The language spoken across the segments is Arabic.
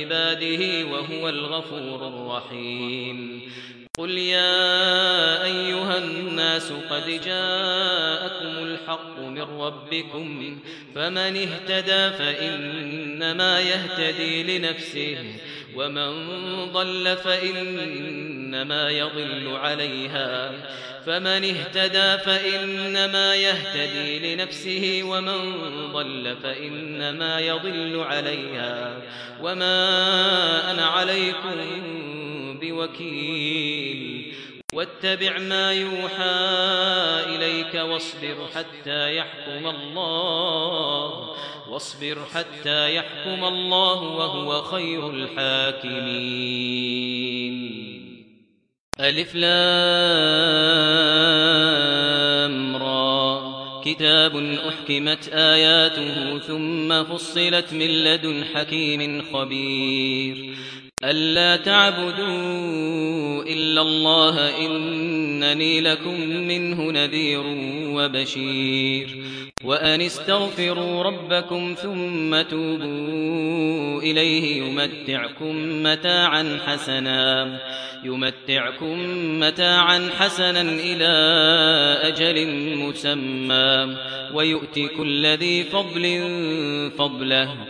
عباده وهو الغفور الرحيم. قل يا أيها الناس قد جاءكم الحق من ربكم فمن اهتدى فإنما يهتدي لنفسه ومن ضل فإنما يضل عليها. فمن اهتدى فإنما يهتدي لنفسه ومن ضل فإنما يضل عليها. وما أنا عليكم بوكيل. واتبع ما يوحى إليك واصبر حتى يحكم الله. واصبر حتى يحكم الله وهو خير الحاكمين. ألف لام را. كتاب أحكمت آياته ثم فصلت من لدن حكيم خبير. ألا تعبدوا إلا الله إنني لكم منه نذير وبشير وأن استغفروا ربكم ثم توبوا إليه يمتعكم متاعا حسنا يمتعكم متاعا حسنا إلى أجل مسمى ويؤتي كل ذي فضل فضله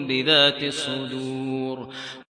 بذات الصدور